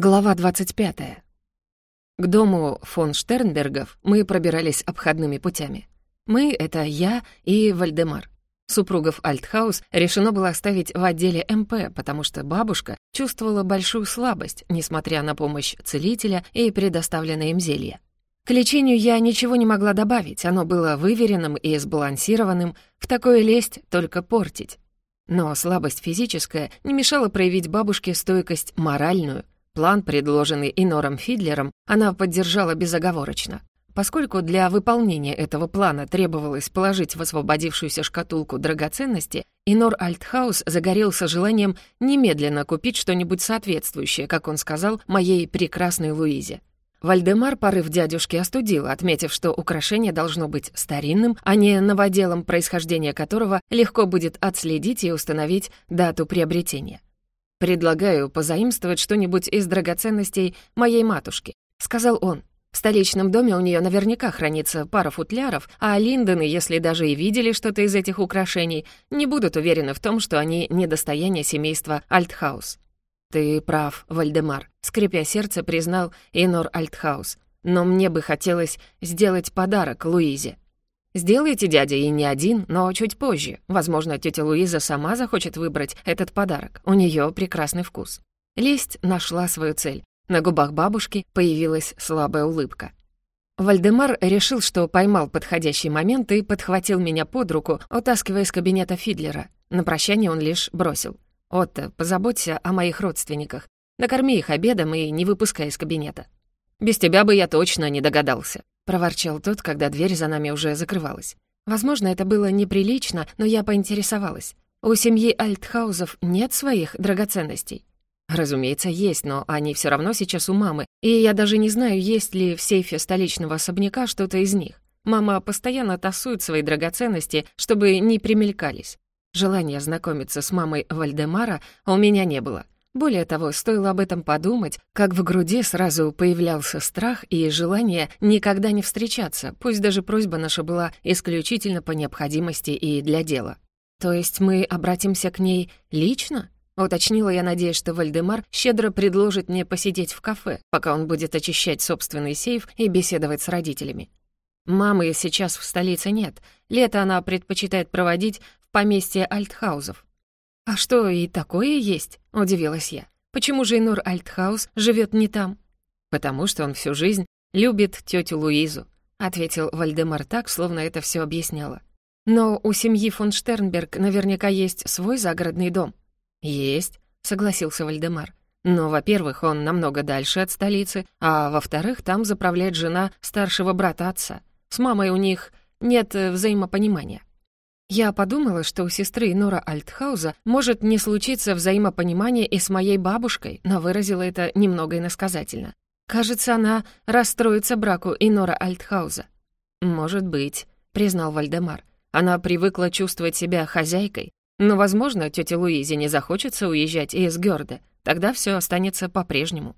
Глава 25. К дому фон Штернбергов мы пробирались обходными путями. Мы — это я и Вальдемар. Супругов Альтхаус решено было оставить в отделе МП, потому что бабушка чувствовала большую слабость, несмотря на помощь целителя и предоставленное им зелье. К лечению я ничего не могла добавить, оно было выверенным и сбалансированным, в такое лезть только портить. Но слабость физическая не мешала проявить бабушке стойкость моральную — План, предложенный Инором Фидлером, она поддержала безоговорочно. Поскольку для выполнения этого плана требовалось положить в освободившуюся шкатулку драгоценности, Инор Альтхаус загорелся желанием немедленно купить что-нибудь соответствующее, как он сказал, моей прекрасной Луизе. Вальдемар порыв дядюшки остудил, отметив, что украшение должно быть старинным, а не новоделом, происхождение которого легко будет отследить и установить дату приобретения. «Предлагаю позаимствовать что-нибудь из драгоценностей моей матушки», — сказал он. «В столичном доме у нее наверняка хранится пара футляров, а Линдоны, если даже и видели что-то из этих украшений, не будут уверены в том, что они не достояние семейства Альтхаус». «Ты прав, Вальдемар», — скрепя сердце, признал Инор Альтхаус. «Но мне бы хотелось сделать подарок Луизе». «Сделайте, дядя, и не один, но чуть позже. Возможно, тетя Луиза сама захочет выбрать этот подарок. У нее прекрасный вкус». Лесть нашла свою цель. На губах бабушки появилась слабая улыбка. Вальдемар решил, что поймал подходящий момент и подхватил меня под руку, утаскивая из кабинета Фидлера. На прощание он лишь бросил. «Отто, позаботься о моих родственниках. Накорми их обедом и не выпускай из кабинета». «Без тебя бы я точно не догадался», проворчал тот, когда дверь за нами уже закрывалась. Возможно, это было неприлично, но я поинтересовалась. У семьи Альтхаузов нет своих драгоценностей? Разумеется, есть, но они все равно сейчас у мамы, и я даже не знаю, есть ли в сейфе столичного особняка что-то из них. Мама постоянно тасует свои драгоценности, чтобы не примелькались. Желания знакомиться с мамой Вальдемара у меня не было — более того, стоило об этом подумать, как в груди сразу появлялся страх и желание никогда не встречаться, пусть даже просьба наша была исключительно по необходимости и для дела. «То есть мы обратимся к ней лично?» Уточнила я, надеясь, что Вальдемар щедро предложит мне посидеть в кафе, пока он будет очищать собственный сейф и беседовать с родителями. Мамы сейчас в столице нет. Лето она предпочитает проводить в поместье Альтхаузов. «А что, и такое есть?» — удивилась я. «Почему же Инор Альтхаус живет не там?» «Потому что он всю жизнь любит тетю Луизу», — ответил Вальдемар так, словно это все объясняло. «Но у семьи фон Штернберг наверняка есть свой загородный дом». «Есть», — согласился Вальдемар. «Но, во-первых, он намного дальше от столицы, а во-вторых, там заправляет жена старшего брата отца. С мамой у них нет э, взаимопонимания. Я подумала, что у сестры Нора Альтхауза может не случиться взаимопонимание и с моей бабушкой, но выразила это немного иносказательно. Кажется, она расстроится браку Инора Альтхауза. «Может быть», — признал Вальдемар. Она привыкла чувствовать себя хозяйкой. Но, возможно, тете Луизе не захочется уезжать из Гёрда. Тогда все останется по-прежнему.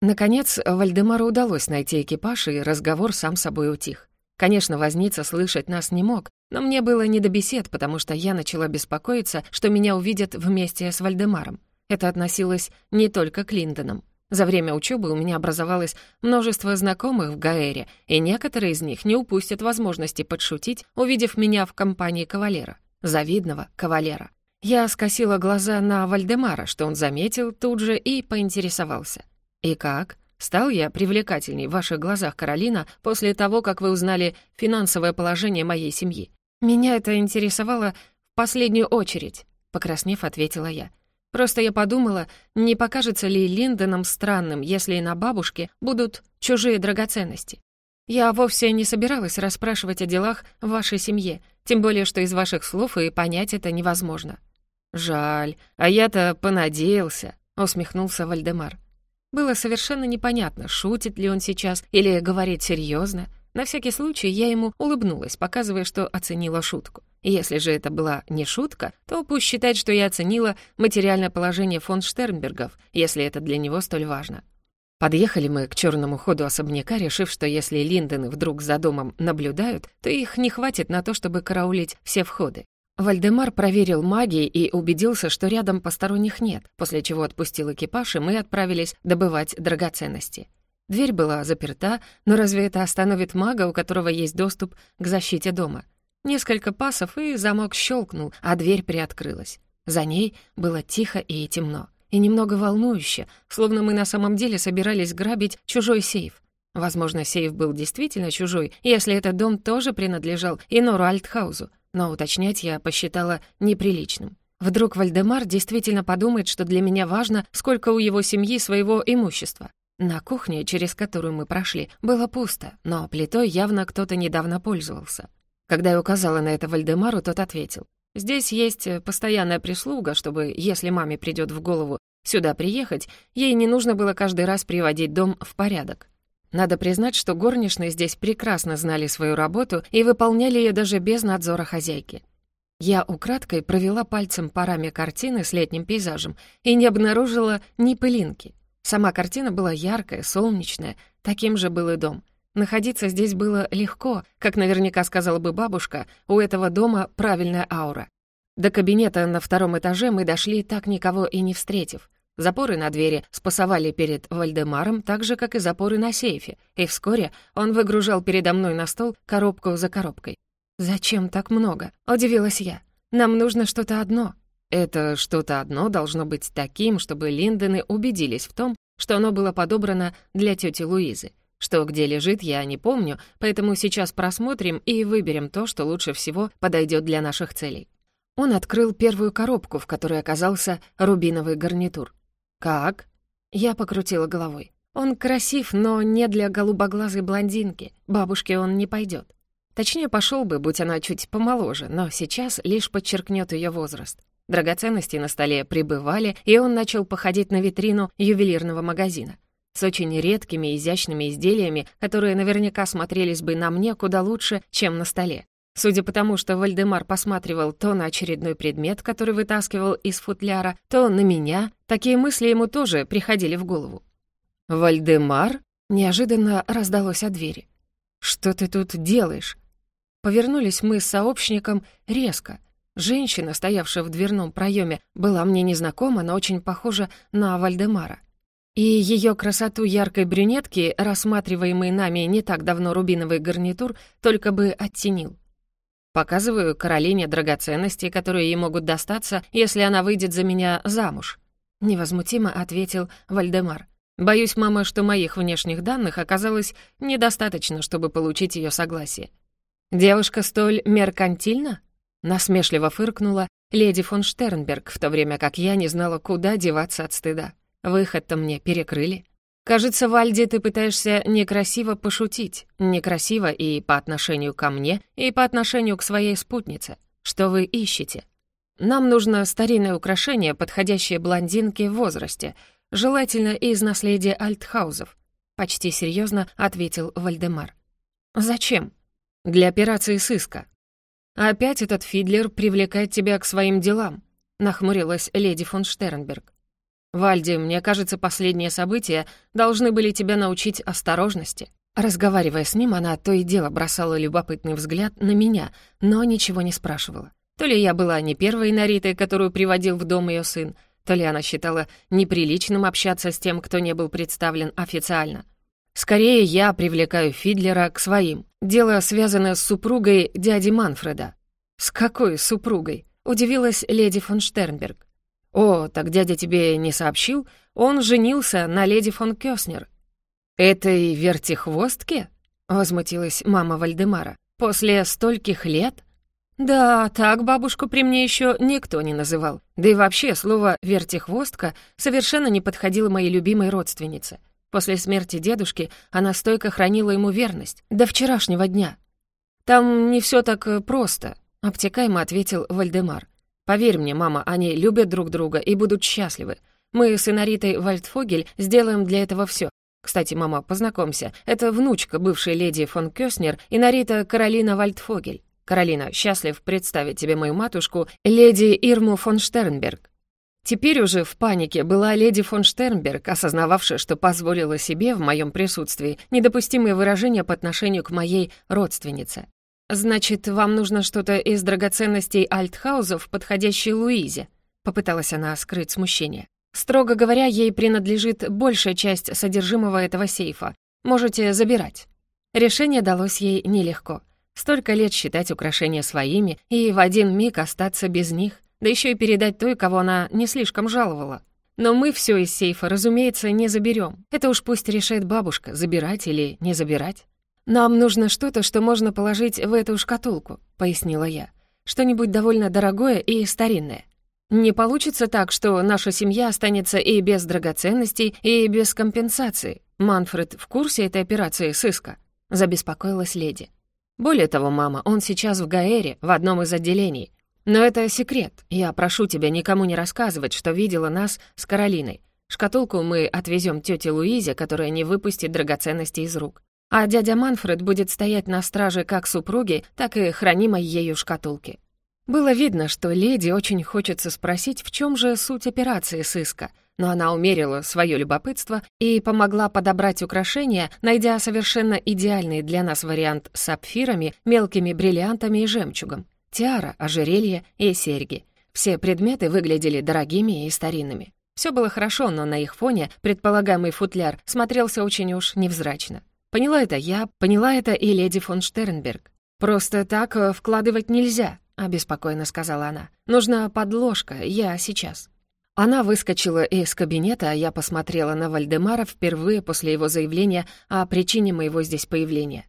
Наконец, Вальдемару удалось найти экипаж, и разговор сам собой утих. Конечно, возница слышать нас не мог, но мне было не до бесед, потому что я начала беспокоиться, что меня увидят вместе с Вальдемаром. Это относилось не только к Линдонам. За время учебы у меня образовалось множество знакомых в Гаэре, и некоторые из них не упустят возможности подшутить, увидев меня в компании кавалера. Завидного кавалера. Я скосила глаза на Вальдемара, что он заметил тут же и поинтересовался. «И как?» Стал я привлекательней в ваших глазах, Каролина, после того, как вы узнали финансовое положение моей семьи? Меня это интересовало в последнюю очередь, покраснев, ответила я. Просто я подумала, не покажется ли Линдонам странным, если на бабушке будут чужие драгоценности. Я вовсе не собиралась расспрашивать о делах в вашей семье, тем более, что из ваших слов и понять это невозможно». «Жаль, а я-то понадеялся», — усмехнулся Вальдемар. Было совершенно непонятно, шутит ли он сейчас или говорит серьезно. На всякий случай я ему улыбнулась, показывая, что оценила шутку. Если же это была не шутка, то пусть считает, что я оценила материальное положение фон Штернбергов, если это для него столь важно. Подъехали мы к черному ходу особняка, решив, что если Линдоны вдруг за домом наблюдают, то их не хватит на то, чтобы караулить все входы. Вальдемар проверил магии и убедился, что рядом посторонних нет, после чего отпустил экипаж, и мы отправились добывать драгоценности. Дверь была заперта, но разве это остановит мага, у которого есть доступ к защите дома? Несколько пасов, и замок щелкнул, а дверь приоткрылась. За ней было тихо и темно, и немного волнующе, словно мы на самом деле собирались грабить чужой сейф. Возможно, сейф был действительно чужой, если этот дом тоже принадлежал Инору Альтхаузу, но уточнять я посчитала неприличным. Вдруг Вальдемар действительно подумает, что для меня важно, сколько у его семьи своего имущества. На кухне, через которую мы прошли, было пусто, но плитой явно кто-то недавно пользовался. Когда я указала на это Вальдемару, тот ответил. «Здесь есть постоянная прислуга, чтобы, если маме придет в голову сюда приехать, ей не нужно было каждый раз приводить дом в порядок. Надо признать, что горничные здесь прекрасно знали свою работу и выполняли ее даже без надзора хозяйки. Я украдкой провела пальцем по раме картины с летним пейзажем и не обнаружила ни пылинки. Сама картина была яркая, солнечная, таким же был и дом. Находиться здесь было легко, как наверняка сказала бы бабушка, у этого дома правильная аура. До кабинета на втором этаже мы дошли, так никого и не встретив. Запоры на двери спасовали перед Вальдемаром так же, как и запоры на сейфе, и вскоре он выгружал передо мной на стол коробку за коробкой. «Зачем так много?» — удивилась я. «Нам нужно что-то одно». Это что-то одно должно быть таким, чтобы Линдены убедились в том, что оно было подобрано для тети Луизы. Что где лежит, я не помню, поэтому сейчас просмотрим и выберем то, что лучше всего подойдет для наших целей. Он открыл первую коробку, в которой оказался рубиновый гарнитур. «Как?» Я покрутила головой. «Он красив, но не для голубоглазой блондинки. Бабушке он не пойдет. Точнее, пошел бы, будь она чуть помоложе, но сейчас лишь подчеркнет ее возраст. Драгоценности на столе прибывали, и он начал походить на витрину ювелирного магазина. С очень редкими изящными изделиями, которые наверняка смотрелись бы на мне куда лучше, чем на столе. Судя по тому, что Вальдемар посматривал то на очередной предмет, который вытаскивал из футляра, то на меня, такие мысли ему тоже приходили в голову. «Вальдемар?» — неожиданно раздалось от двери. «Что ты тут делаешь?» Повернулись мы с сообщником резко. Женщина, стоявшая в дверном проеме, была мне незнакома, но очень похожа на Вальдемара. И ее красоту яркой брюнетки, рассматриваемый нами не так давно рубиновый гарнитур, только бы оттенил. Показываю Каролине драгоценности, которые ей могут достаться, если она выйдет за меня замуж. Невозмутимо ответил Вальдемар. Боюсь, мама, что моих внешних данных оказалось недостаточно, чтобы получить ее согласие. Девушка столь меркантильна? Насмешливо фыркнула леди фон Штернберг, в то время как я не знала, куда деваться от стыда. Выход-то мне перекрыли. Кажется, Вальди, ты пытаешься некрасиво пошутить. Некрасиво и по отношению ко мне, и по отношению к своей спутнице. Что вы ищете? Нам нужно старинное украшение, подходящее блондинке в возрасте, желательно из наследия Альтхаузов. Почти серьезно ответил Вальдемар. Зачем? Для операции сыска. Опять этот Фидлер привлекает тебя к своим делам, нахмурилась леди фон Штернберг. «Вальди, мне кажется, последние события должны были тебя научить осторожности». Разговаривая с ним, она то и дело бросала любопытный взгляд на меня, но ничего не спрашивала. То ли я была не первой Наритой, которую приводил в дом ее сын, то ли она считала неприличным общаться с тем, кто не был представлен официально. Скорее, я привлекаю Фидлера к своим. Дело связано с супругой дяди Манфреда. «С какой супругой?» — удивилась леди фон Штернберг. «О, так дядя тебе не сообщил? Он женился на леди фон Кёснер». «Этой вертихвостке?» — возмутилась мама Вальдемара. «После стольких лет?» «Да, так бабушку при мне еще никто не называл. Да и вообще слово «вертихвостка» совершенно не подходило моей любимой родственнице. После смерти дедушки она стойко хранила ему верность, до вчерашнего дня. «Там не все так э, просто», — обтекаемо ответил Вальдемар. Поверь мне, мама, они любят друг друга и будут счастливы. Мы с Инаритой Вальдфогель сделаем для этого все. Кстати, мама, познакомься, это внучка бывшей леди фон Кёснер, Инарита Каролина Вальдфогель. Каролина, счастлив представить тебе мою матушку, леди Ирму фон Штернберг. Теперь уже в панике была леди фон Штернберг, осознававшая, что позволила себе в моем присутствии недопустимые выражения по отношению к моей родственнице. «Значит, вам нужно что-то из драгоценностей Альтхаузов, подходящей Луизе?» Попыталась она скрыть смущение. «Строго говоря, ей принадлежит большая часть содержимого этого сейфа. Можете забирать». Решение далось ей нелегко. Столько лет считать украшения своими и в один миг остаться без них, да еще и передать той, кого она не слишком жаловала. Но мы все из сейфа, разумеется, не заберем. Это уж пусть решает бабушка, забирать или не забирать. «Нам нужно что-то, что можно положить в эту шкатулку», — пояснила я. «Что-нибудь довольно дорогое и старинное. Не получится так, что наша семья останется и без драгоценностей, и без компенсации. Манфред в курсе этой операции сыска?» — забеспокоилась леди. «Более того, мама, он сейчас в Гаэре, в одном из отделений. Но это секрет. Я прошу тебя никому не рассказывать, что видела нас с Каролиной. Шкатулку мы отвезем тете Луизе, которая не выпустит драгоценности из рук. А дядя Манфред будет стоять на страже как супруги, так и хранимой ею шкатулки. Было видно, что леди очень хочется спросить, в чем же суть операции сыска, но она умерила свое любопытство и помогла подобрать украшения, найдя совершенно идеальный для нас вариант с сапфирами, мелкими бриллиантами и жемчугом тиара, ожерелье и серьги. Все предметы выглядели дорогими и старинными. Все было хорошо, но на их фоне предполагаемый футляр смотрелся очень уж невзрачно. Поняла это я, поняла это и леди фон Штернберг. «Просто так э, вкладывать нельзя», — обеспокоенно сказала она. «Нужна подложка, я сейчас». Она выскочила из кабинета, а я посмотрела на Вальдемара впервые после его заявления о причине моего здесь появления.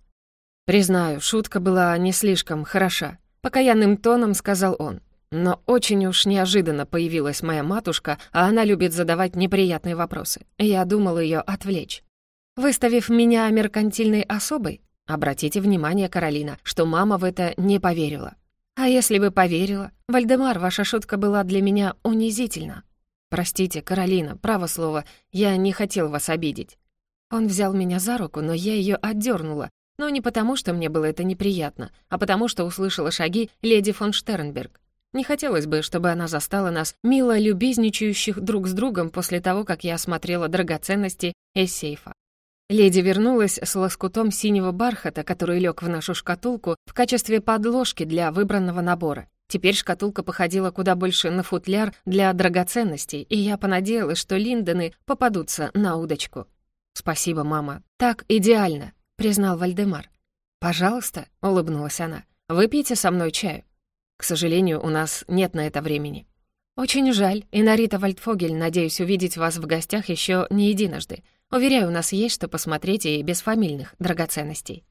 Признаю, шутка была не слишком хороша. Покаянным тоном сказал он. Но очень уж неожиданно появилась моя матушка, а она любит задавать неприятные вопросы. Я думал ее отвлечь. Выставив меня меркантильной особой, обратите внимание, Каролина, что мама в это не поверила. А если бы поверила? Вальдемар, ваша шутка была для меня унизительна. Простите, Каролина, право слово, я не хотел вас обидеть. Он взял меня за руку, но я ее отдернула, но не потому, что мне было это неприятно, а потому, что услышала шаги леди фон Штернберг. Не хотелось бы, чтобы она застала нас, мило любезничающих друг с другом после того, как я осмотрела драгоценности из сейфа. Леди вернулась с лоскутом синего бархата, который лег в нашу шкатулку в качестве подложки для выбранного набора. Теперь шкатулка походила куда больше на футляр для драгоценностей, и я понадеялась, что Линдоны попадутся на удочку. «Спасибо, мама. Так идеально», — признал Вальдемар. «Пожалуйста», — улыбнулась она, — «выпейте со мной чаю». «К сожалению, у нас нет на это времени». «Очень жаль, Инарита Вальдфогель, надеюсь увидеть вас в гостях еще не единожды. Уверяю, у нас есть что посмотреть и без фамильных драгоценностей».